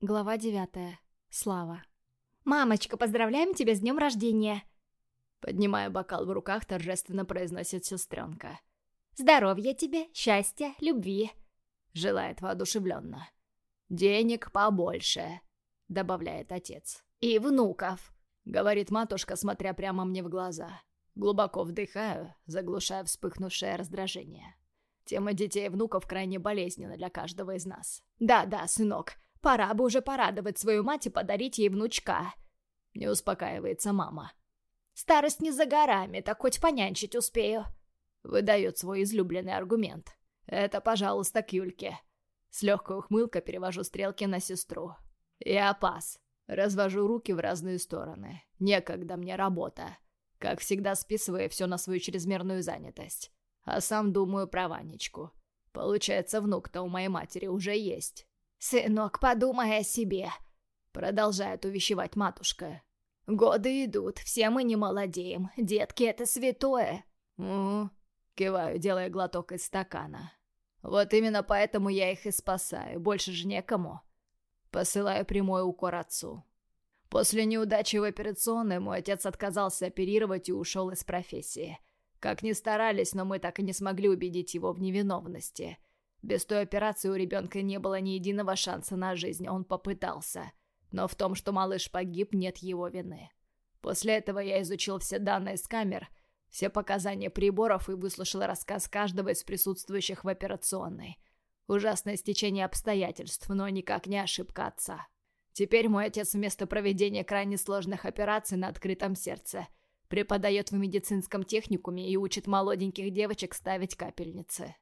Глава девятая. Слава. «Мамочка, поздравляем тебя с днем рождения!» Поднимая бокал в руках, торжественно произносит сестренка. «Здоровья тебе, счастья, любви!» Желает воодушевленно. «Денег побольше!» Добавляет отец. «И внуков!» Говорит матушка, смотря прямо мне в глаза. Глубоко вдыхаю, заглушая вспыхнувшее раздражение. Тема детей и внуков крайне болезненна для каждого из нас. «Да-да, сынок, пора бы уже порадовать свою мать и подарить ей внучка!» Не успокаивается мама. «Старость не за горами, так хоть понянчить успею!» Выдает свой излюбленный аргумент. «Это, пожалуйста, к Юльке». С легкой ухмылкой перевожу стрелки на сестру. «Я пас». Развожу руки в разные стороны. Некогда мне работа. Как всегда списывая все на свою чрезмерную занятость. А сам думаю про Ванечку. Получается, внук-то у моей матери уже есть. «Сынок, подумай о себе», — продолжает увещевать матушка. «Годы идут, все мы не молодеем. Детки — это святое». «Угу», — киваю, делая глоток из стакана. «Вот именно поэтому я их и спасаю, больше же некому». Посылаю прямой укор отцу. После неудачи в операционной мой отец отказался оперировать и ушел из профессии. Как ни старались, но мы так и не смогли убедить его в невиновности. Без той операции у ребенка не было ни единого шанса на жизнь, он попытался. Но в том, что малыш погиб, нет его вины. После этого я изучил все данные с камер, все показания приборов и выслушал рассказ каждого из присутствующих в операционной – Ужасное стечение обстоятельств, но никак не ошибка отца. Теперь мой отец вместо проведения крайне сложных операций на открытом сердце преподает в медицинском техникуме и учит молоденьких девочек ставить капельницы.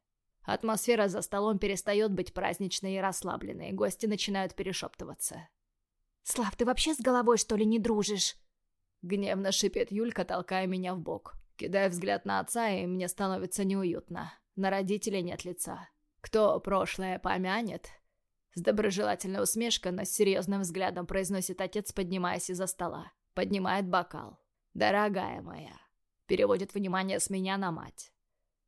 Атмосфера за столом перестает быть праздничной и расслабленной, гости начинают перешептываться. «Слав, ты вообще с головой, что ли, не дружишь?» Гневно шипит Юлька, толкая меня в бок. Кидая взгляд на отца, и мне становится неуютно. На родителей нет лица. Кто прошлое помянет? С доброжелательной усмешкой, но с серьезным взглядом произносит отец, поднимаясь из-за стола. Поднимает бокал. «Дорогая моя», переводит внимание с меня на мать.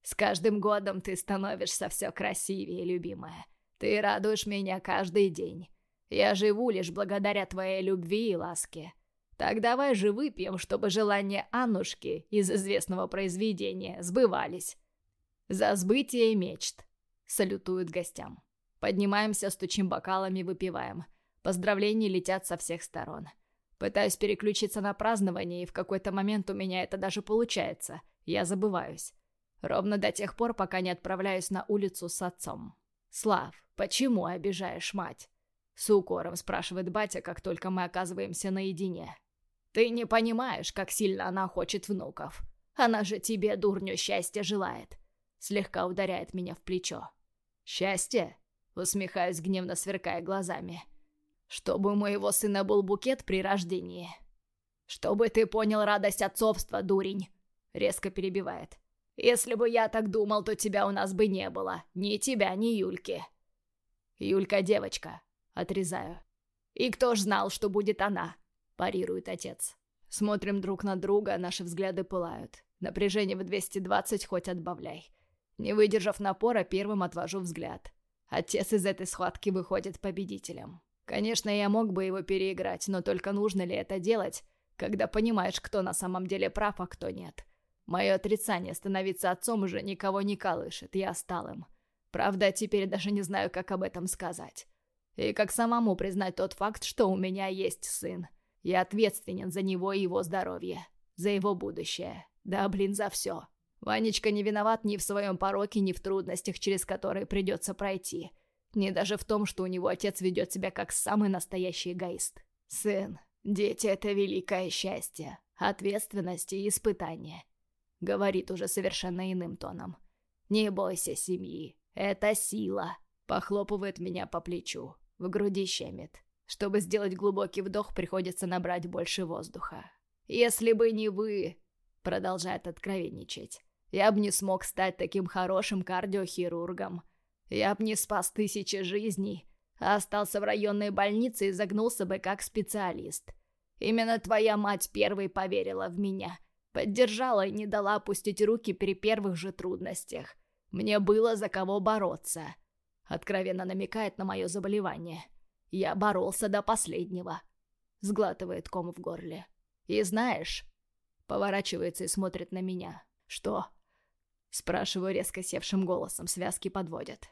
«С каждым годом ты становишься все красивее, любимая. Ты радуешь меня каждый день. Я живу лишь благодаря твоей любви и ласке. Так давай же выпьем, чтобы желания Аннушки из известного произведения сбывались. За сбытие мечт. Салютуют гостям. Поднимаемся, стучим бокалами, выпиваем. Поздравления летят со всех сторон. Пытаюсь переключиться на празднование, и в какой-то момент у меня это даже получается. Я забываюсь. Ровно до тех пор, пока не отправляюсь на улицу с отцом. «Слав, почему обижаешь мать?» С укором спрашивает батя, как только мы оказываемся наедине. «Ты не понимаешь, как сильно она хочет внуков. Она же тебе, дурню, счастья желает». Слегка ударяет меня в плечо. «Счастье?» — усмехаюсь, гневно сверкая глазами. «Чтобы у моего сына был букет при рождении». «Чтобы ты понял радость отцовства, дурень!» — резко перебивает. «Если бы я так думал, то тебя у нас бы не было. Ни тебя, ни Юльки». «Юлька девочка», — отрезаю. «И кто ж знал, что будет она?» — парирует отец. Смотрим друг на друга, наши взгляды пылают. Напряжение в 220 хоть отбавляй. Не выдержав напора, первым отвожу взгляд. Отец из этой схватки выходит победителем. Конечно, я мог бы его переиграть, но только нужно ли это делать, когда понимаешь, кто на самом деле прав, а кто нет. Мое отрицание становиться отцом уже никого не колышет, я стал им. Правда, теперь даже не знаю, как об этом сказать. И как самому признать тот факт, что у меня есть сын. Я ответственен за него и его здоровье. За его будущее. Да, блин, за все. Ванечка не виноват ни в своем пороке, ни в трудностях, через которые придется пройти. Ни даже в том, что у него отец ведет себя как самый настоящий эгоист. Сын, дети — это великое счастье, ответственность и испытание. Говорит уже совершенно иным тоном. Не бойся семьи, это сила. Похлопывает меня по плечу, в груди щемит. Чтобы сделать глубокий вдох, приходится набрать больше воздуха. «Если бы не вы...» Продолжает откровенничать. Я бы не смог стать таким хорошим кардиохирургом. Я бы не спас тысячи жизней, а остался в районной больнице и загнулся бы как специалист. Именно твоя мать первой поверила в меня, поддержала и не дала опустить руки при первых же трудностях. Мне было за кого бороться. Откровенно намекает на мое заболевание. Я боролся до последнего. Сглатывает ком в горле. И знаешь... Поворачивается и смотрит на меня. Что? Спрашиваю резко севшим голосом, связки подводят.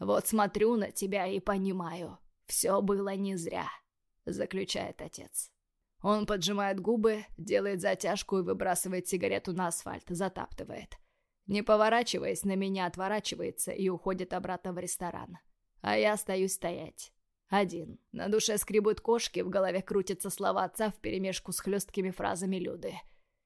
Вот смотрю на тебя и понимаю. Все было не зря. Заключает отец. Он поджимает губы, делает затяжку и выбрасывает сигарету на асфальт, затаптывает. Не поворачиваясь, на меня отворачивается и уходит обратно в ресторан. А я остаюсь стоять. Один. На душе скребут кошки, в голове крутятся слова отца вперемешку с хлесткими фразами Люды.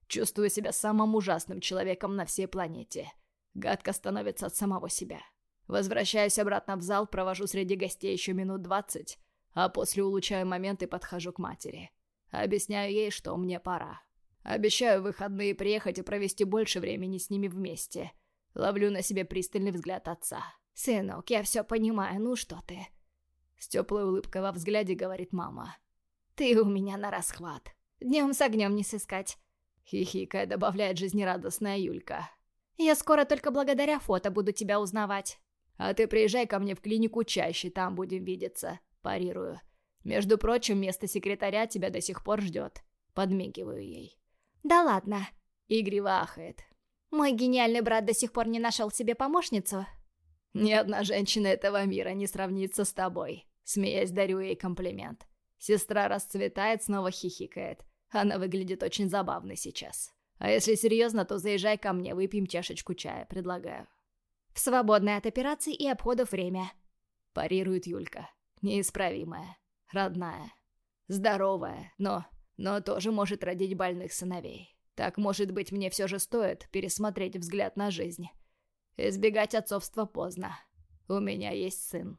Чувствую себя самым ужасным человеком на всей планете. Гадко становится от самого себя. Возвращаюсь обратно в зал, провожу среди гостей еще минут двадцать, а после улучшаю момент и подхожу к матери. Объясняю ей, что мне пора. Обещаю в выходные приехать и провести больше времени с ними вместе. Ловлю на себе пристальный взгляд отца. «Сынок, я все понимаю, ну что ты?» С теплой улыбкой во взгляде говорит мама. «Ты у меня на расхват. Днем с огнем не сыскать». Хихикая добавляет жизнерадостная Юлька. «Я скоро только благодаря фото буду тебя узнавать». «А ты приезжай ко мне в клинику чаще, там будем видеться». Парирую. Между прочим, место секретаря тебя до сих пор ждет. Подмигиваю ей. «Да ладно!» Игриво ахает. «Мой гениальный брат до сих пор не нашел себе помощницу?» «Ни одна женщина этого мира не сравнится с тобой», смеясь дарю ей комплимент. Сестра расцветает, снова хихикает. Она выглядит очень забавной сейчас. А если серьезно, то заезжай ко мне, выпьем чашечку чая, предлагаю. В свободное от операций и обходов время. Парирует Юлька. Неисправимая родная, здоровая, но... но тоже может родить больных сыновей. Так, может быть, мне все же стоит пересмотреть взгляд на жизнь. Избегать отцовства поздно. У меня есть сын.